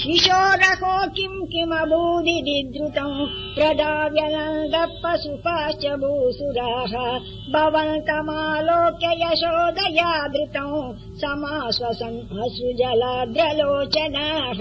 शिशोरको किम् किमभूदिति द्रुतम् प्रदा व्यलम् भूसुराः भवन्तमालोक्य यशोदजादृतौ धृतम् समाश्वसन् अश्रुजलाद्रलोचनाः